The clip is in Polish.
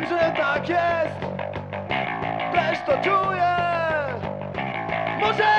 wiem, że tak jest. Też to czuję. Może